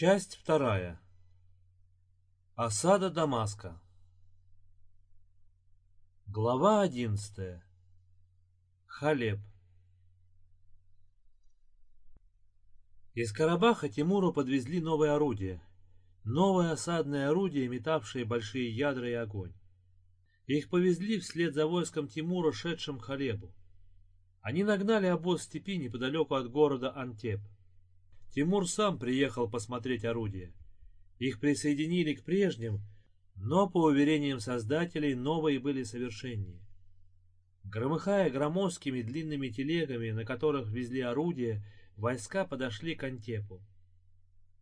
Часть вторая. Осада Дамаска. Глава одиннадцатая. Халеб. Из Карабаха Тимуру подвезли новое орудие. Новое осадное орудие, метавшее большие ядра и огонь. Их повезли вслед за войском Тимура, шедшим к Халебу. Они нагнали обоз степи неподалеку от города Антеп. Тимур сам приехал посмотреть орудия. Их присоединили к прежним, но, по уверениям создателей, новые были совершеннее. Громыхая громоздкими длинными телегами, на которых везли орудия, войска подошли к Антепу.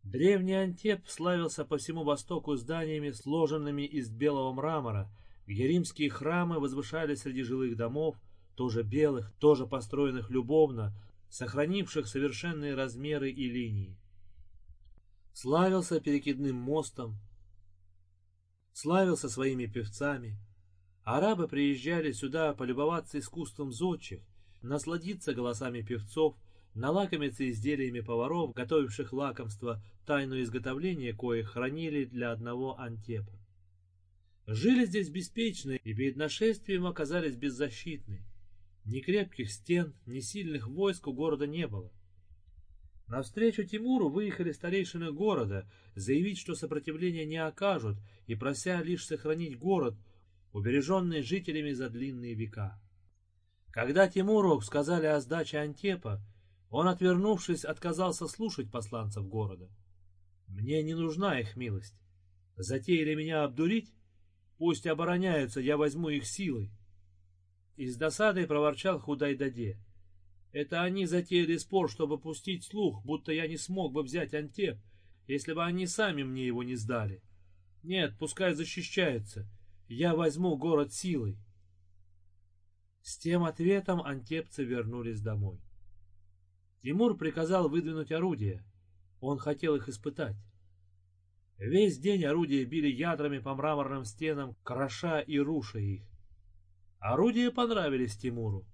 Древний Антеп славился по всему востоку зданиями, сложенными из белого мрамора, где римские храмы возвышались среди жилых домов, тоже белых, тоже построенных любовно, сохранивших совершенные размеры и линии. Славился перекидным мостом, славился своими певцами. Арабы приезжали сюда полюбоваться искусством зодчих, насладиться голосами певцов, налакомиться изделиями поваров, готовивших лакомство, тайну изготовления коих хранили для одного Антепа. Жили здесь беспечно и перед нашествием оказались беззащитны. Ни крепких стен, ни сильных войск у города не было. Навстречу Тимуру выехали старейшины города, заявить, что сопротивления не окажут, и прося лишь сохранить город, убереженный жителями за длинные века. Когда Тимуру сказали о сдаче Антепа, он, отвернувшись, отказался слушать посланцев города. «Мне не нужна их милость. Затеяли меня обдурить? Пусть обороняются, я возьму их силой». И с досадой проворчал Худайдаде. Это они затеяли спор, чтобы пустить слух, будто я не смог бы взять Антеп, если бы они сами мне его не сдали. Нет, пускай защищаются. Я возьму город силой. С тем ответом антепцы вернулись домой. Тимур приказал выдвинуть орудия. Он хотел их испытать. Весь день орудия били ядрами по мраморным стенам, кроша и руша их. Орудия понравились Тимуру.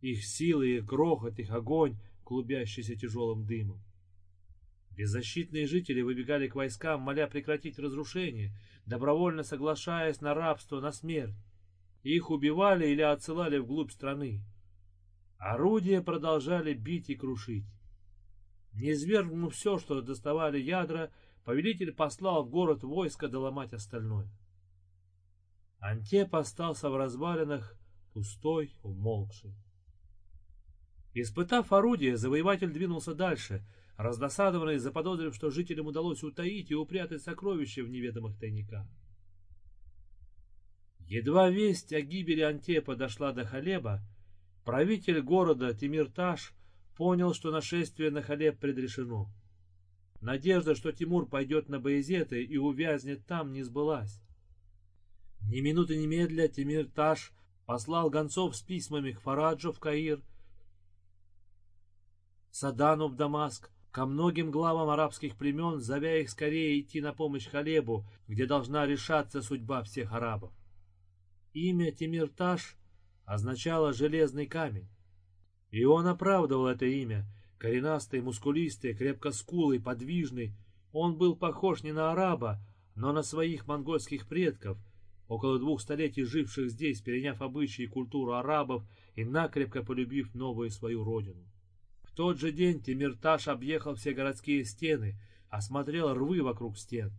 Их силы, их грохот, их огонь, клубящийся тяжелым дымом. Беззащитные жители выбегали к войскам, моля прекратить разрушение, добровольно соглашаясь на рабство, на смерть. Их убивали или отсылали вглубь страны. Орудия продолжали бить и крушить. Не извергнув все, что доставали ядра, повелитель послал в город войско доломать остальное. Антеп остался в развалинах, пустой, умолкший. Испытав орудие, завоеватель двинулся дальше, раздосадованный, заподозрив, что жителям удалось утаить и упрятать сокровища в неведомых тайниках. Едва весть о гибели Антепа дошла до Халеба, правитель города Тимирташ понял, что нашествие на Халеб предрешено. Надежда, что Тимур пойдет на Боязеты и увязнет там, не сбылась. Ни минуты немедля Тимир-Таш послал гонцов с письмами к Фараджу в Каир, Садану в Дамаск, ко многим главам арабских племен, зовя их скорее идти на помощь Халебу, где должна решаться судьба всех арабов. Имя Тимир-Таш означало «железный камень». И он оправдывал это имя, коренастый, мускулистый, крепкоскулый, подвижный. Он был похож не на араба, но на своих монгольских предков — около двух столетий живших здесь, переняв обычаи и культуру арабов и накрепко полюбив новую свою родину. В тот же день Тимирташ объехал все городские стены, осмотрел рвы вокруг стен.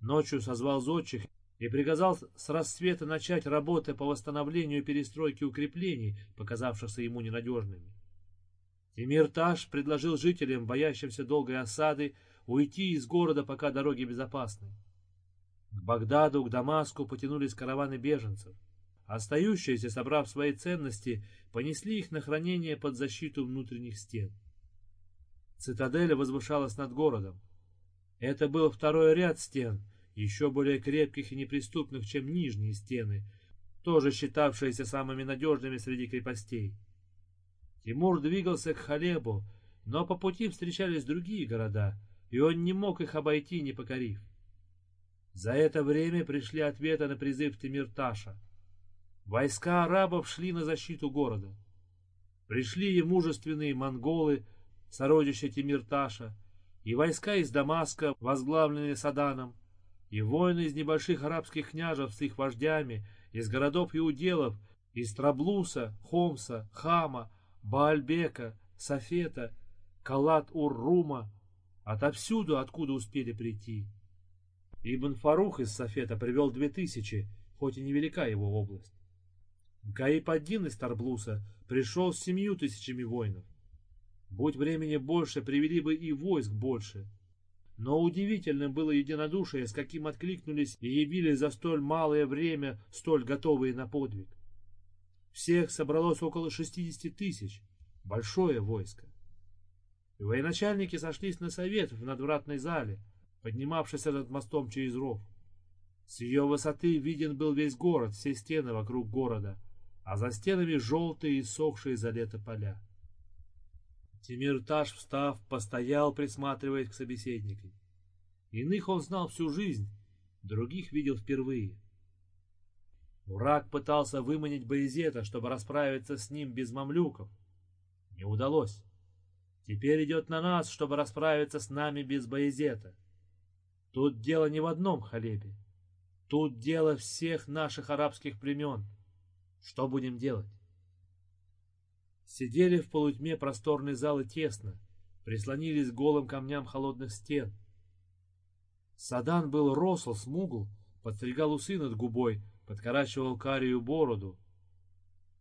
Ночью созвал зодчих и приказал с рассвета начать работы по восстановлению и перестройке укреплений, показавшихся ему ненадежными. Тимирташ предложил жителям, боящимся долгой осады, уйти из города, пока дороги безопасны. К Багдаду, к Дамаску потянулись караваны беженцев. Остающиеся, собрав свои ценности, понесли их на хранение под защиту внутренних стен. Цитадель возвышалась над городом. Это был второй ряд стен, еще более крепких и неприступных, чем нижние стены, тоже считавшиеся самыми надежными среди крепостей. Тимур двигался к Халебу, но по пути встречались другие города, и он не мог их обойти, не покорив. За это время пришли ответы на призыв Тимирташа. Войска арабов шли на защиту города. Пришли и мужественные монголы, сородичи Тимирташа, и войска из Дамаска, возглавленные Саданом, и воины из небольших арабских княжеств с их вождями, из городов и уделов, из Траблуса, Хомса, Хама, Баальбека, Сафета, Калат-Ур-Рума, отовсюду, откуда успели прийти. Ибн Фарух из Сафета привел две тысячи, хоть и невелика его область. Гаиб-один из Тарблуса пришел с семью тысячами воинов. Будь времени больше, привели бы и войск больше. Но удивительным было единодушие, с каким откликнулись и явились за столь малое время, столь готовые на подвиг. Всех собралось около шестидесяти тысяч. Большое войско. Военачальники сошлись на совет в надвратной зале, поднимавшись над мостом через ров. С ее высоты виден был весь город, все стены вокруг города, а за стенами желтые и сохшие за лето поля. Тимирташ, встав, постоял, присматриваясь к собеседникам. Иных он знал всю жизнь, других видел впервые. Враг пытался выманить Боязета, чтобы расправиться с ним без мамлюков. Не удалось. Теперь идет на нас, чтобы расправиться с нами без Боязета. Тут дело не в одном хлебе. Тут дело всех наших арабских племен. Что будем делать? Сидели в полутьме просторной залы тесно, прислонились к голым камням холодных стен. Садан был росл, смугл, подстригал усы над губой, подкорачивал карию бороду.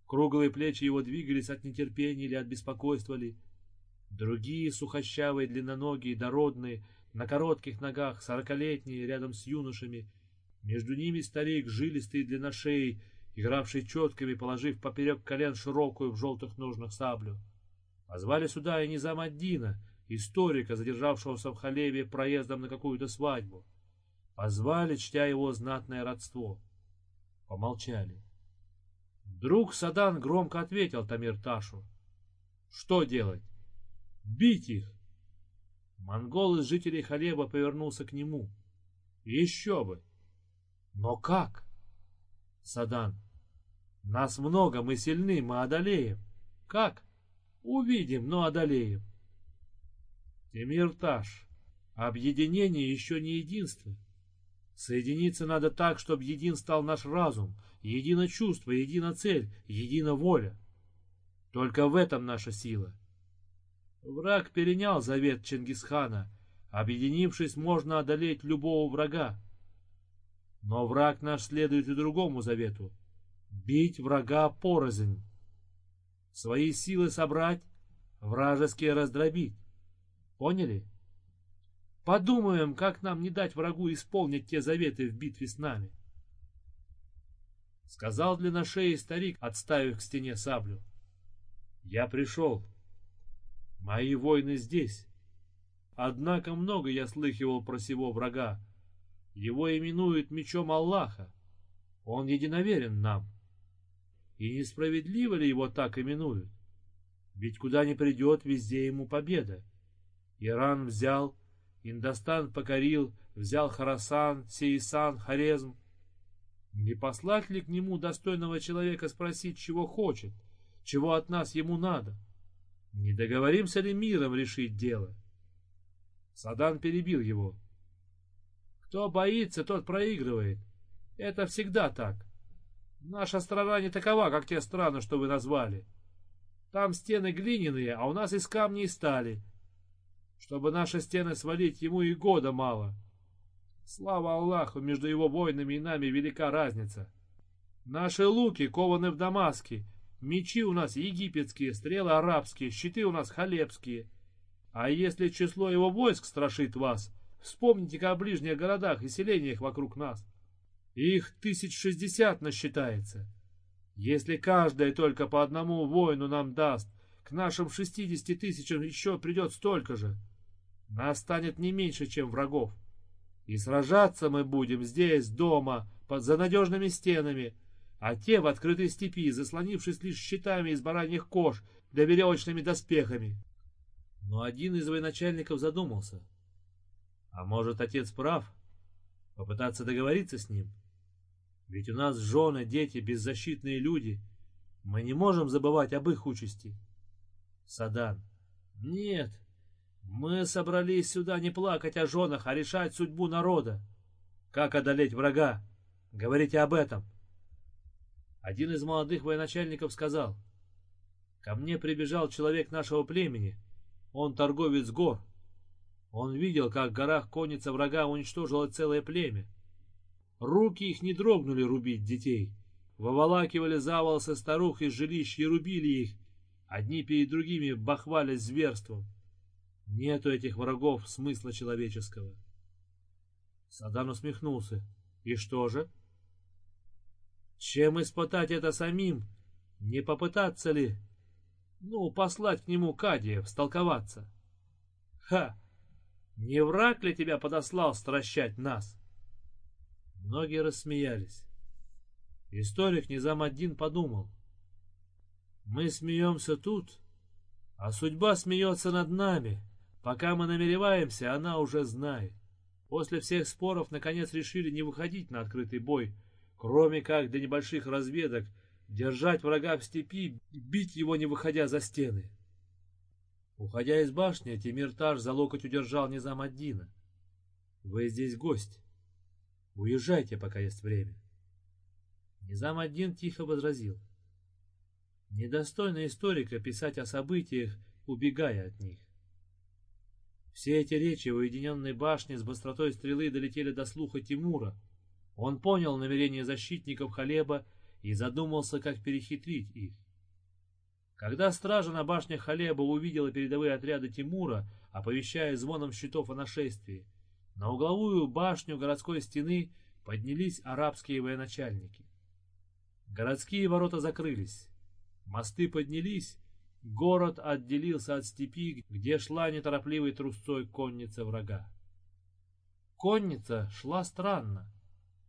Круглые плечи его двигались от нетерпения или от беспокойства ли. Другие, сухощавые, длинноногие, дородные, на коротких ногах, сорокалетние, рядом с юношами. Между ними старик, жилистый и длинношеей, игравший четками, положив поперек колен широкую в желтых ножнах саблю. Позвали сюда и Низамаддина, историка, задержавшегося в Халеве проездом на какую-то свадьбу. Позвали, чтя его знатное родство. Помолчали. Вдруг Садан громко ответил Тамир Ташу. Что делать? Бить их! Монгол из жителей Халеба повернулся к нему. Еще бы! Но как? Садан. Нас много, мы сильны, мы одолеем. Как? Увидим, но одолеем. Темирташ, объединение еще не единство. Соединиться надо так, чтобы един стал наш разум, едино чувство, едина цель, едина воля. Только в этом наша сила. Враг перенял завет Чингисхана. Объединившись, можно одолеть любого врага. Но враг наш следует и другому завету — бить врага порознь, свои силы собрать, вражеские раздробить. Поняли? Подумаем, как нам не дать врагу исполнить те заветы в битве с нами. Сказал длинношеий старик, отставив к стене саблю. Я пришел. Мои воины здесь. Однако много я слыхивал про сего врага. Его именуют мечом Аллаха. Он единоверен нам. И несправедливо ли его так именуют? Ведь куда ни придет, везде ему победа. Иран взял, Индостан покорил, взял Харасан, Сейсан, Хорезм. Не послать ли к нему достойного человека спросить, чего хочет, чего от нас ему надо? Не договоримся ли миром решить дело? Садан перебил его. Кто боится, тот проигрывает. Это всегда так. Наша страна не такова, как те страны, что вы назвали. Там стены глиняные, а у нас из камней и стали. Чтобы наши стены свалить, ему и года мало. Слава Аллаху, между его воинами и нами велика разница. Наши луки кованы в Дамаске, мечи у нас египетские, стрелы арабские, щиты у нас халебские. А если число его войск страшит вас, вспомните-ка о ближних городах и селениях вокруг нас. Их тысяч шестьдесят насчитается. Если каждая только по одному воину нам даст, к нашим шестидесяти тысячам еще придет столько же. Нас станет не меньше, чем врагов. И сражаться мы будем здесь, дома, под, за надежными стенами, а те в открытой степи, заслонившись лишь щитами из бараньих кож да веревочными доспехами. Но один из военачальников задумался. А может, отец прав? Попытаться договориться с ним? — ведь у нас жены, дети, беззащитные люди. Мы не можем забывать об их участи. Садан. Нет, Мы собрались сюда не плакать о женах, а решать судьбу народа. Как одолеть врага? Говорите об этом. Один из молодых военачальников сказал, «Ко мне прибежал человек нашего племени. Он торговец гор. Он видел, как в горах конница врага уничтожила целое племя. Руки их не дрогнули рубить детей. Выволакивали за старух из жилищ и рубили их, одни перед другими бахвались зверством. Нету этих врагов смысла человеческого. Садан усмехнулся. И что же? Чем испытать это самим? Не попытаться ли? Ну, послать к нему Кадиев, столковаться. Ха! Не враг ли тебя подослал стращать нас? Многие рассмеялись. Историк Низам один подумал. Мы смеемся тут, а судьба смеется над нами. Пока мы намереваемся, она уже знает. После всех споров, наконец, решили не выходить на открытый бой, кроме как для небольших разведок, держать врага в степи, бить его, не выходя за стены. Уходя из башни, Тимиртаж за локоть удержал Низамаддина. «Вы здесь гость. Уезжайте, пока есть время». Низамаддин тихо возразил. Недостойно историка писать о событиях, убегая от них. Все эти речи в уединенной башне с быстротой стрелы долетели до слуха Тимура. Он понял намерение защитников Халеба и задумался, как перехитрить их. Когда стража на башне Халеба увидела передовые отряды Тимура, оповещая звоном щитов о нашествии, на угловую башню городской стены поднялись арабские военачальники. Городские ворота закрылись, мосты поднялись, город отделился от степи, где шла неторопливой трусцой конница врага. Конница шла странно,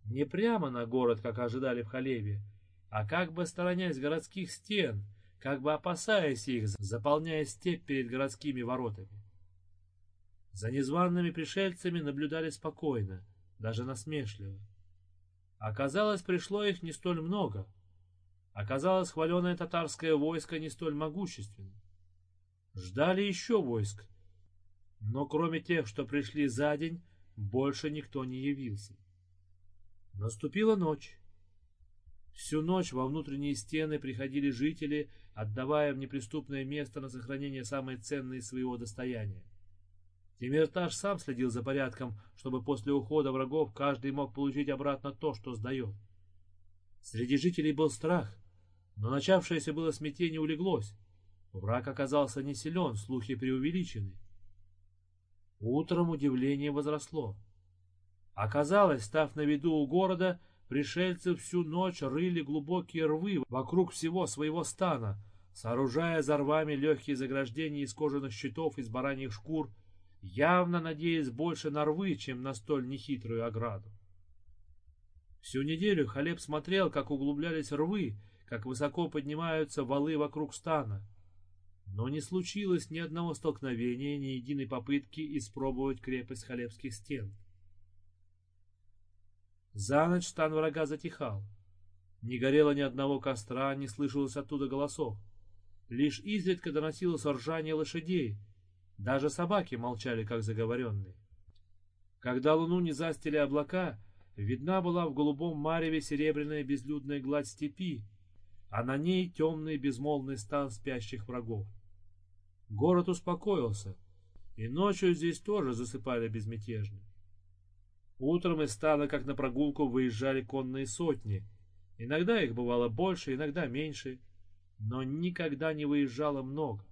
не прямо на город, как ожидали в Халеве, а как бы сторонясь городских стен, как бы опасаясь их, заполняя степь перед городскими воротами. За незваными пришельцами наблюдали спокойно, даже насмешливо. Оказалось, пришло их не столь много. Оказалось, хваленое татарское войско не столь могущественно. Ждали еще войск, но кроме тех, что пришли за день, больше никто не явился. Наступила ночь. Всю ночь во внутренние стены приходили жители, отдавая в неприступное место на сохранение самое ценное своего достояния. Тимиртаж сам следил за порядком, чтобы после ухода врагов каждый мог получить обратно то, что сдает. Среди жителей был страх, но начавшееся было смятение улеглось. Враг оказался не силен, слухи преувеличены. Утром удивление возросло. Оказалось, став на виду у города, пришельцы всю ночь рыли глубокие рвы вокруг всего своего стана, сооружая за рвами легкие заграждения из кожаных щитов из бараньих шкур, явно надеясь больше на рвы, чем на столь нехитрую ограду. Всю неделю Халеб смотрел, как углублялись рвы, как высоко поднимаются валы вокруг стана. Но не случилось ни одного столкновения, ни единой попытки испробовать крепость Халебских стен. За ночь стан врага затихал. Не горело ни одного костра, не слышалось оттуда голосов. Лишь изредка доносилось ржание лошадей. Даже собаки молчали, как заговоренные. Когда луну не застили облака, видна была в голубом мареве серебряная безлюдная гладь степи, а на ней темный безмолвный стан спящих врагов. Город успокоился, и ночью здесь тоже засыпали безмятежно. Утром из стана, как на прогулку, выезжали конные сотни. Иногда их бывало больше, иногда меньше, но никогда не выезжало много.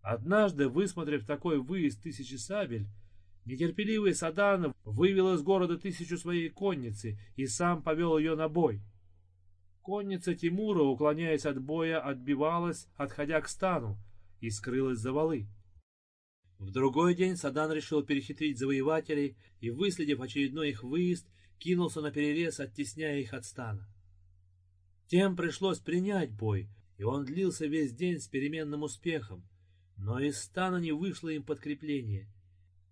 Однажды, высмотрев такой выезд тысячи сабель, нетерпеливый Саданов вывел из города тысячу своей конницы и сам повел ее на бой. Конница Тимура, уклоняясь от боя, отбивалась, отходя к стану, и скрылась за валы. В другой день Садан решил перехитрить завоевателей и, выследив очередной их выезд, кинулся на перерез, оттесняя их от стана. Тем пришлось принять бой, и он длился весь день с переменным успехом, но из стана не вышло им подкрепление,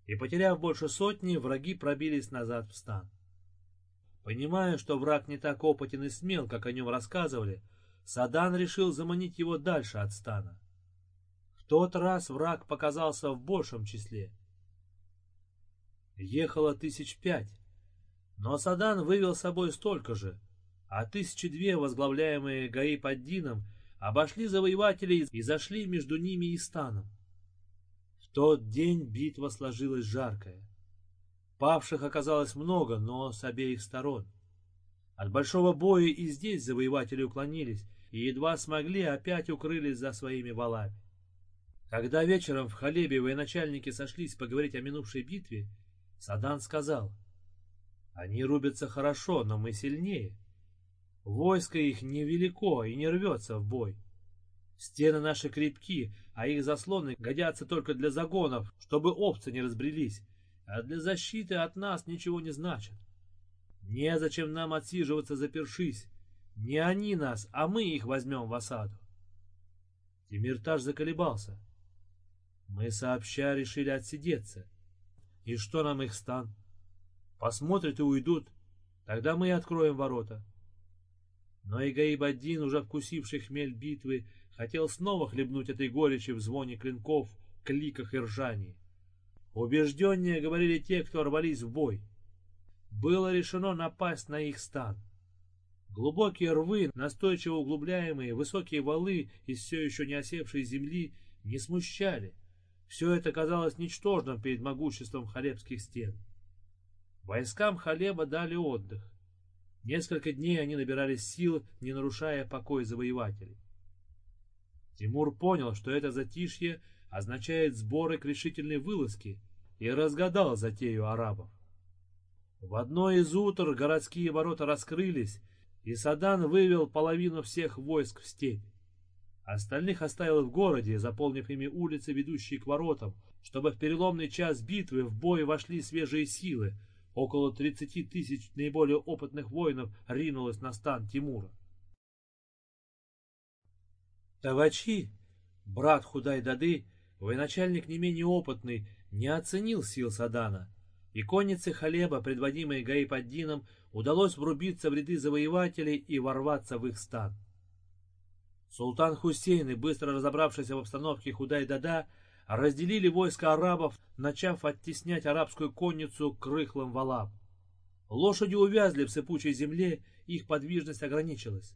и, потеряв больше сотни, враги пробились назад в стан. Понимая, что враг не так опытен и смел, как о нем рассказывали, Садан решил заманить его дальше от стана тот раз враг показался в большем числе. Ехало тысяч пять, но Садан вывел с собой столько же, а тысячи две, возглавляемые Гаиб-ад-Дином, обошли завоевателей и зашли между ними и станом. В тот день битва сложилась жаркая. Павших оказалось много, но с обеих сторон. От большого боя и здесь завоеватели уклонились, и едва смогли, опять укрылись за своими валами. Когда вечером в Халебе военачальники сошлись поговорить о минувшей битве, Садан сказал, «Они рубятся хорошо, но мы сильнее. Войско их невелико и не рвется в бой. Стены наши крепки, а их заслоны годятся только для загонов, чтобы овцы не разбрелись, а для защиты от нас ничего не значат. Незачем нам отсиживаться запершись. Не они нас, а мы их возьмем в осаду. Тимиртаж заколебался. Мы сообща решили отсидеться. И что нам их стан? Посмотрят и уйдут. Тогда мы и откроем ворота. Но и Гаиб-один, уже вкусивший хмель битвы, хотел снова хлебнуть этой горечи в звоне клинков, кликах и ржании. Убежденнее говорили те, кто рвались в бой. Было решено напасть на их стан. Глубокие рвы, настойчиво углубляемые, высокие валы из все еще не осевшей земли не смущали. Все это казалось ничтожным перед могуществом халебских стен. Войскам Халеба дали отдых. Несколько дней они набирались сил, не нарушая покой завоевателей. Тимур понял, что это затишье означает сборы к решительной вылазке, и разгадал затею арабов. В одной из утр городские ворота раскрылись, и Садан вывел половину всех войск в степь. Остальных оставил в городе, заполнив ими улицы, ведущие к воротам, чтобы в переломный час битвы в бой вошли свежие силы. Около тридцати тысяч наиболее опытных воинов ринулось на стан Тимура. Тавачи, брат Худай-Дады, военачальник не менее опытный, не оценил сил Садана, и коннице Халеба, предводимой Гаипаддином, удалось врубиться в ряды завоевателей и ворваться в их стан. Султан Хусейн и быстро разобравшись в обстановке Худай-Дада, разделили войско арабов, начав оттеснять арабскую конницу к рыхлым валам. Лошади увязли в сыпучей земле, их подвижность ограничилась.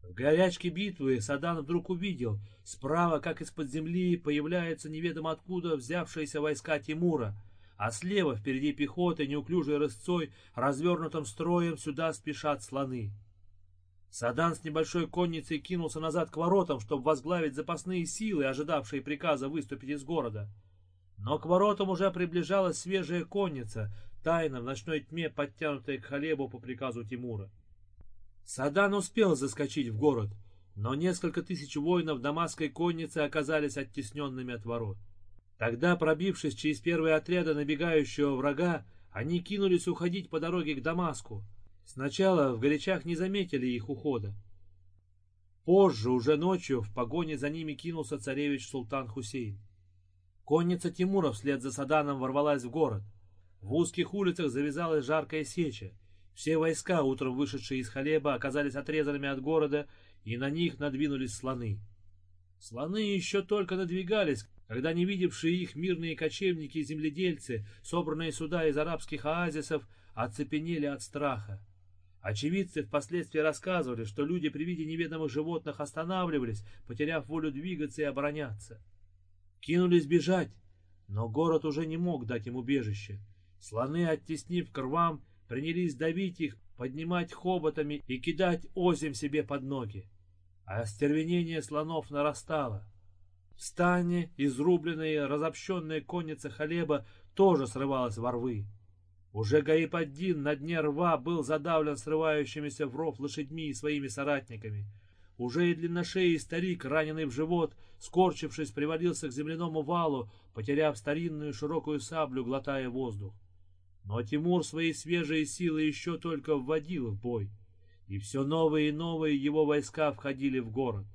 В горячке битвы Садан вдруг увидел, справа, как из-под земли, появляются неведомо откуда взявшиеся войска Тимура, а слева, впереди пехоты, неуклюжей рысцой, развернутым строем, сюда спешат слоны. Садан с небольшой конницей кинулся назад к воротам, чтобы возглавить запасные силы, ожидавшие приказа выступить из города. Но к воротам уже приближалась свежая конница, тайно в ночной тьме подтянутая к Халебу по приказу Тимура. Садан успел заскочить в город, но несколько тысяч воинов дамасской конницы оказались оттесненными от ворот. Тогда, пробившись через первые отряды набегающего врага, они кинулись уходить по дороге к Дамаску. Сначала в горячах не заметили их ухода. Позже, уже ночью, в погоне за ними кинулся царевич Султан Хусейн. Конница Тимура вслед за Саданом ворвалась в город. В узких улицах завязалась жаркая сеча. Все войска, утром вышедшие из Халеба, оказались отрезанными от города, и на них надвинулись слоны. Слоны еще только надвигались, когда не видевшие их мирные кочевники и земледельцы, собранные сюда из арабских оазисов, оцепенели от страха. Очевидцы впоследствии рассказывали, что люди при виде неведомых животных останавливались, потеряв волю двигаться и обороняться. Кинулись бежать, но город уже не мог дать им убежище. Слоны, оттеснив к рвам, принялись давить их, поднимать хоботами и кидать озим себе под ноги. А остервенение слонов нарастало. В стане изрубленная разобщенная конница Халеба тоже срывалась во рвы. Уже Гаипаддин на дне рва был задавлен срывающимися в ров лошадьми и своими соратниками. Уже и длинношеий старик, раненый в живот, скорчившись, привалился к земляному валу, потеряв старинную широкую саблю, глотая воздух. Но Тимур свои свежие силы еще только вводил в бой, и все новые и новые его войска входили в город.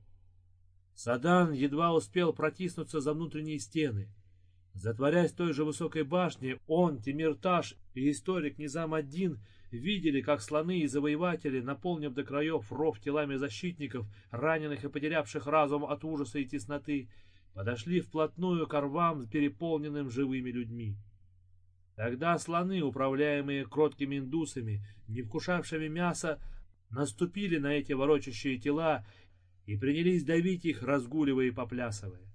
Садан едва успел протиснуться за внутренние стены. Затворяясь в той же высокой башне, он, Тимирташ и историк Низам-Аддин видели, как слоны и завоеватели, наполнив до краев ров телами защитников, раненых и потерявших разум от ужаса и тесноты, подошли вплотную к рвам, переполненным живыми людьми. Тогда слоны, управляемые кроткими индусами, не вкушавшими мяса, наступили на эти ворочащие тела и принялись давить их, разгуливая и поплясывая.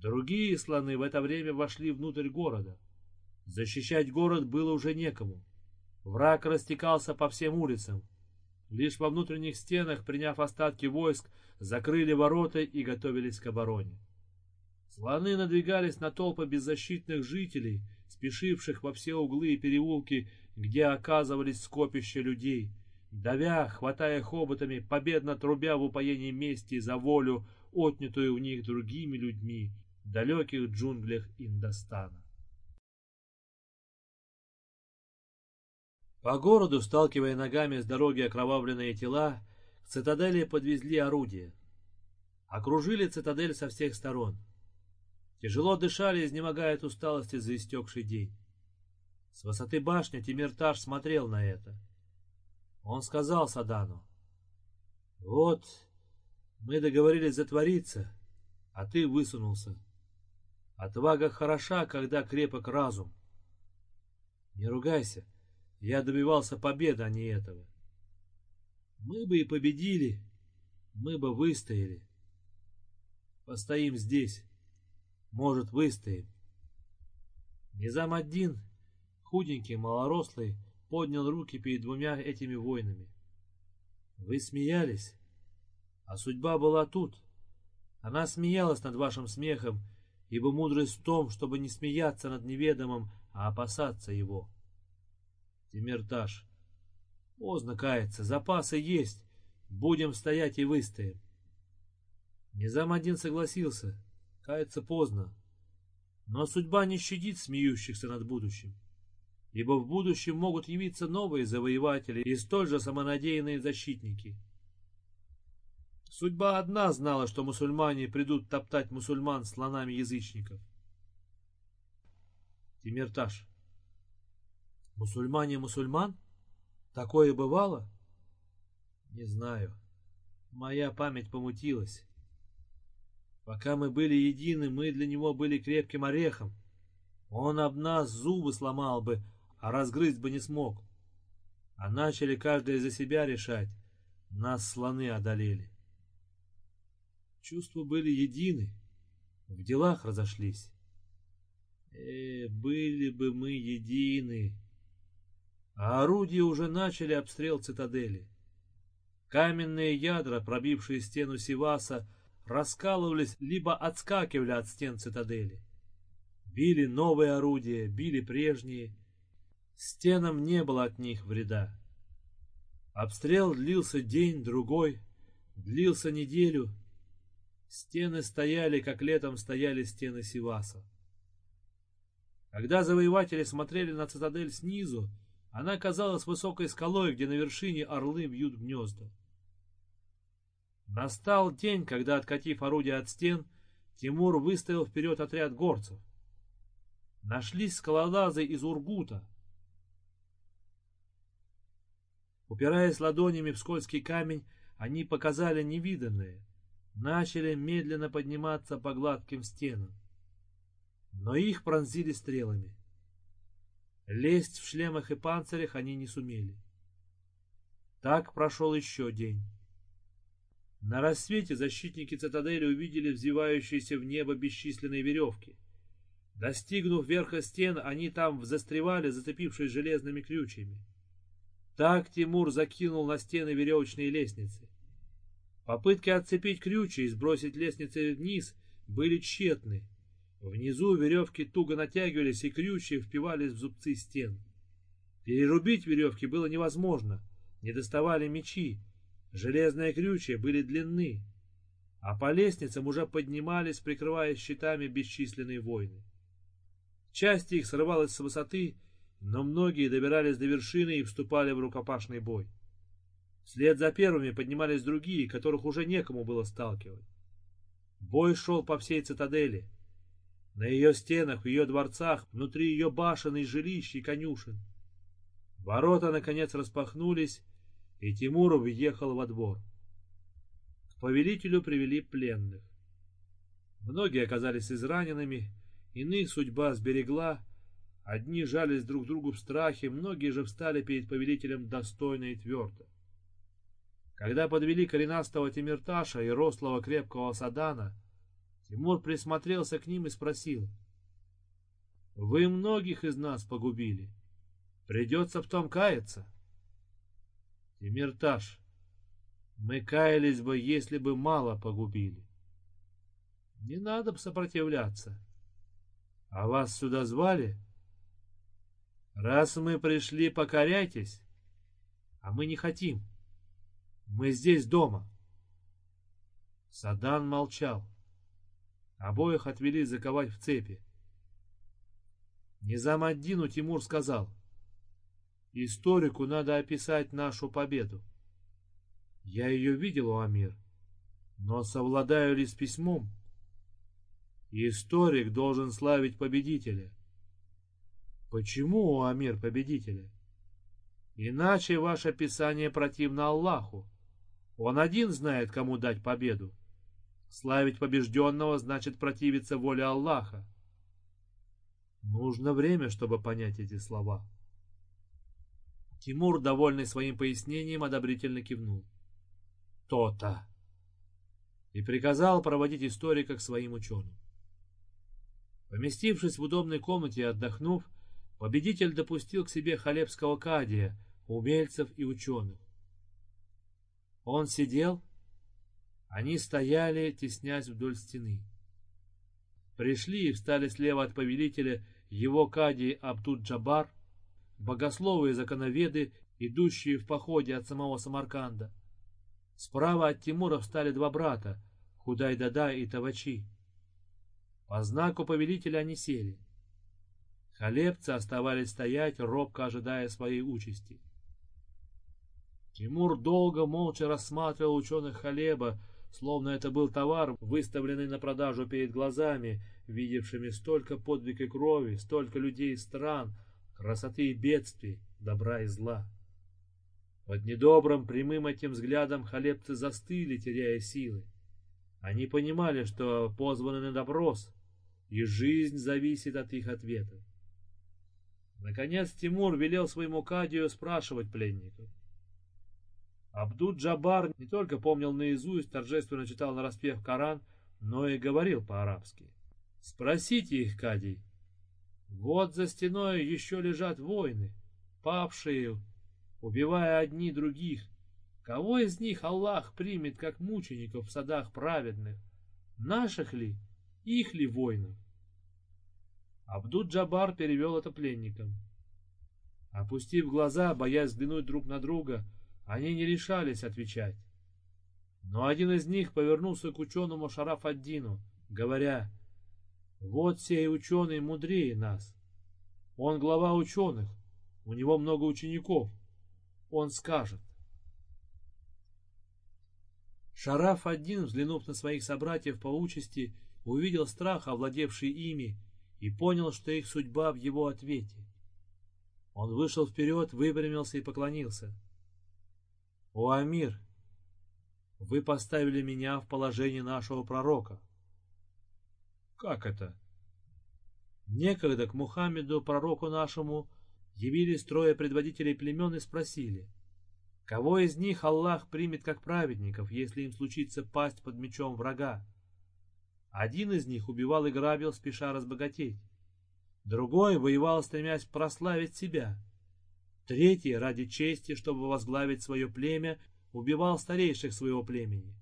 Другие слоны в это время вошли внутрь города. Защищать город было уже некому. Враг растекался по всем улицам. Лишь во внутренних стенах, приняв остатки войск, закрыли ворота и готовились к обороне. Слоны надвигались на толпы беззащитных жителей, спешивших во все углы и переулки, где оказывались скопища людей, давя, хватая хоботами, победно трубя в упоении мести за волю, отнятую у них другими людьми далеких джунглях Индостана. По городу, сталкивая ногами с дороги окровавленные тела, к цитадели подвезли орудия. Окружили цитадель со всех сторон. Тяжело дышали, изнемогая от усталости за истекший день. С высоты башни Тимирташ смотрел на это. Он сказал Садану, «Вот, мы договорились затвориться, а ты высунулся. Отвага хороша, когда крепок разум. Не ругайся, я добивался победы, а не этого. Мы бы и победили, мы бы выстояли. Постоим здесь, может, выстоим. Низам один, худенький, малорослый, поднял руки перед двумя этими воинами. Вы смеялись, а судьба была тут. Она смеялась над вашим смехом, ибо мудрость в том, чтобы не смеяться над неведомым, а опасаться его. Тимирташ. Поздно каяться, запасы есть. Будем стоять и выстоим. Низам один согласился. Каяться поздно. Но судьба не щадит смеющихся над будущим. Ибо в будущем могут явиться новые завоеватели и столь же самонадеянные защитники. Судьба одна знала, что мусульмане придут топтать мусульман слонами язычников. Тимирташ. Мусульмане мусульман? Такое бывало? Не знаю. Моя память помутилась. Пока мы были едины, мы для него были крепким орехом. Он об нас зубы сломал бы, а разгрызть бы не смог. А начали каждый за себя решать. Нас слоны одолели. Чувства были едины, в делах разошлись. Э, были бы мы едины а орудия уже начали обстрел цитадели. Каменные ядра, пробившие стену Сиваса, раскалывались либо отскакивали от стен цитадели. Били новые орудия, били прежние. Стенам не было от них вреда. Обстрел длился день-другой, длился неделю. Стены стояли, как летом стояли стены Сиваса. Когда завоеватели смотрели на цитадель снизу, она казалась высокой скалой, где на вершине орлы вьют гнезда. Настал день, когда, откатив орудие от стен, Тимур выставил вперед отряд горцев. Нашлись скалолазы из Ургута. Упираясь ладонями в скользкий камень, они показали невиданное. Начали медленно подниматься по гладким стенам. Но их пронзили стрелами. Лезть в шлемах и панцирях они не сумели. Так прошел еще день. На рассвете защитники цитадели увидели взвивающиеся в небо бесчисленные веревки. Достигнув верха стен, они там застревали, зацепившись железными крючьями. Так Тимур закинул на стены веревочные лестницы. Попытки отцепить крючья и сбросить лестницы вниз были тщетны. Внизу веревки туго натягивались, и крючья впивались в зубцы стен. Перерубить веревки было невозможно, не доставали мечи, железные крючья были длинны, а по лестницам уже поднимались, прикрывая щитами бесчисленные войны. Часть их срывалась с высоты, но многие добирались до вершины и вступали в рукопашный бой. Вслед за первыми поднимались другие, которых уже некому было сталкивать. Бой шел по всей цитадели — на ее стенах, в ее дворцах, внутри ее башен и жилищ и конюшен. Ворота, наконец, распахнулись, и Тимур въехал во двор. К повелителю привели пленных. Многие оказались израненными, иных судьба сберегла, одни жались друг другу в страхе, многие же встали перед повелителем достойно и твердо. Когда подвели коренастого Тимирташа и рослого крепкого Садана, Тимур присмотрелся к ним и спросил, «Вы многих из нас погубили. Придется в том каяться?» Тимирташ, мы каялись бы, если бы мало погубили. Не надо бы сопротивляться. А вас сюда звали? Раз мы пришли, покоряйтесь. А мы не хотим. Мы здесь дома. Садан молчал. Обоих отвели заковать в цепи. Низамаддину Тимур сказал, «Историку надо описать нашу победу. Я ее видел, Амир, но совладаю ли с письмом?» Историк должен славить победителя. Почему, Амир, победителя? Иначе ваше писание противно Аллаху. Он один знает, кому дать победу. Славить побежденного значит противиться воле Аллаха. Нужно время, чтобы понять эти слова. Тимур, довольный своим пояснением, одобрительно кивнул. То-то. И приказал проводить историка к своим ученым. Поместившись в удобной комнате и отдохнув, победитель допустил к себе халебского кадия, умельцев и ученых. Он сидел, они стояли, теснясь вдоль стены. Пришли и встали слева от повелителя его кадий Абдуд-Джабар, богословы и законоведы, идущие в походе от самого Самарканда. Справа от Тимура встали два брата, Худай-Дада и Тавачи. По знаку повелителя они сели. Халепцы оставались стоять, робко ожидая своей участи. Тимур долго молча рассматривал ученых Халеба, словно это был товар, выставленный на продажу перед глазами, видевшими столько подвиг и крови, столько людей и стран, красоты и бедствий, добра и зла. Под недобрым прямым этим взглядом халепцы застыли, теряя силы. Они понимали, что позваны на допрос, и жизнь зависит от их ответов. Наконец Тимур велел своему кадию спрашивать пленников. Абдуд-Джабар не только помнил наизусть, торжественно читал на распев Коран, но и говорил по-арабски. «Спросите их, Кадий. Вот за стеной еще лежат воины, павшие, убивая одни других. Кого из них Аллах примет как мучеников в садах праведных? Наших ли их ли воинов? Абдуд-Джабар перевел это пленникам. Опустив глаза, боясь взглянуть друг на друга, они не решались отвечать. Но один из них повернулся к ученому Шараф-ад-Дину, говоря, «Вот сей ученый мудрее нас. Он глава ученых, у него много учеников. Он скажет». Шараф-ад-Дин, взглянув на своих собратьев по участи, увидел страх, овладевший ими, и понял, что их судьба в его ответе. Он вышел вперед, выпрямился и поклонился. «О, Амир, вы поставили меня в положение нашего пророка». «Как это?» Некогда к Мухаммеду, пророку нашему, явились трое предводителей племен и спросили, кого из них Аллах примет как праведников, если им случится пасть под мечом врага? Один из них убивал и грабил, спеша разбогатеть. Другой воевал, стремясь прославить себя. Третий, ради чести, чтобы возглавить свое племя, убивал старейших своего племени.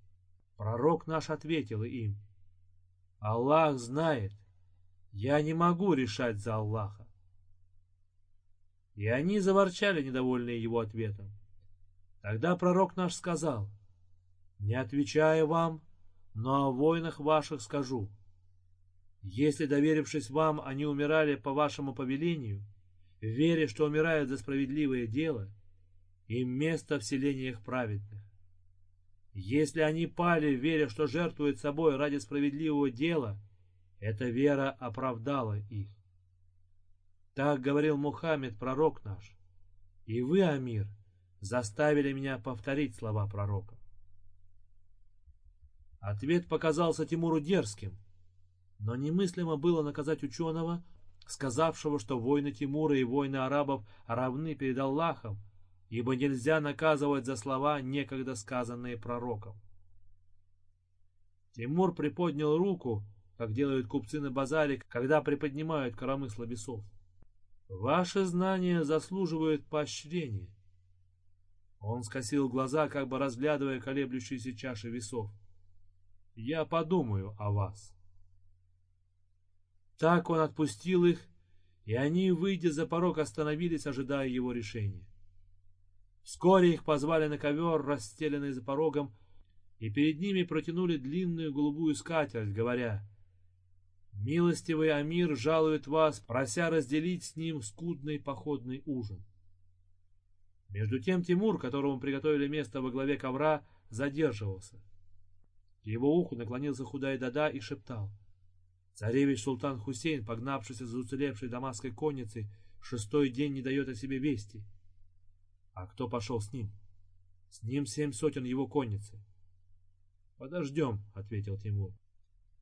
Пророк наш ответил им, «Аллах знает, я не могу решать за Аллаха». И они заворчали, недовольные его ответом. Тогда пророк наш сказал, «Не отвечая вам, но о войнах ваших скажу. Если, доверившись вам, они умирали по вашему повелению, веря, что умирают за справедливое дело, им место в селениях праведных. Если они пали, веря, что жертвуют собой ради справедливого дела, эта вера оправдала их. Так говорил Мухаммед, пророк наш. И вы, Амир, заставили меня повторить слова пророка. Ответ показался Тимуру дерзким, Но немыслимо было наказать ученого, сказавшего, что войны Тимура и войны арабов равны перед Аллахом, ибо нельзя наказывать за слова, некогда сказанные пророком. Тимур приподнял руку, как делают купцы на базаре, когда приподнимают коромысла весов. Ваши знания заслуживают поощрения. Он скосил глаза, как бы разглядывая колеблющиеся чаши весов. Я подумаю о вас. Так он отпустил их, и они, выйдя за порог, остановились, ожидая его решения. Вскоре их позвали на ковер, расстеленный за порогом, и перед ними протянули длинную голубую скатерть, говоря, «Милостивый Амир жалует вас, прося разделить с ним скудный походный ужин». Между тем Тимур, которому приготовили место во главе ковра, задерживался. К его уху наклонился Худай Дада и шептал, «Царевич Султан Хусейн, погнавшийся за уцелевшей дамасской конницей, шестой день не дает о себе вести». «А кто пошел с ним?» «С ним семь сотен его конницы». «Подождем», — ответил Тимур.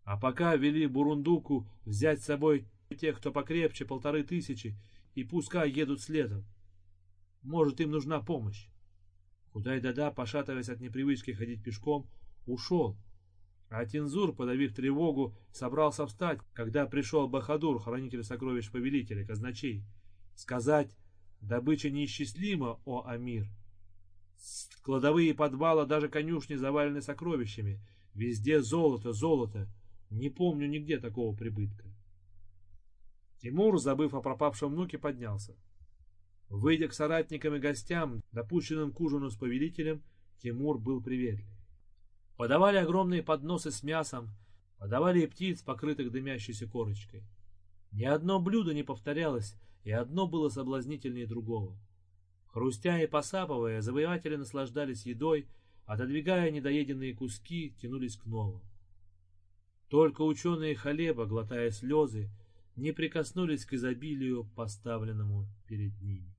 «А пока вели Бурундуку взять с собой тех, кто покрепче, полторы тысячи, и пускай едут следом. Может, им нужна помощь». Худай-Дада, пошатываясь от непривычки ходить пешком, ушел. А Тинзур, подавив тревогу, собрался встать, когда пришел Бахадур, хранитель сокровищ повелителя, казначей, сказать «Добыча неисчислима, о Амир!» Кладовые подвала, даже конюшни завалены сокровищами. Везде золото, золото. Не помню нигде такого прибытка. Тимур, забыв о пропавшем внуке, поднялся. Выйдя к соратникам и гостям, допущенным к ужину с повелителем, Тимур был приветлив. Подавали огромные подносы с мясом, подавали и птиц, покрытых дымящейся корочкой. Ни одно блюдо не повторялось, и одно было соблазнительнее другого. Хрустя и посапывая, завоеватели наслаждались едой, отодвигая недоеденные куски, тянулись к новым. Только ученые Халеба, глотая слезы, не прикоснулись к изобилию, поставленному перед ними.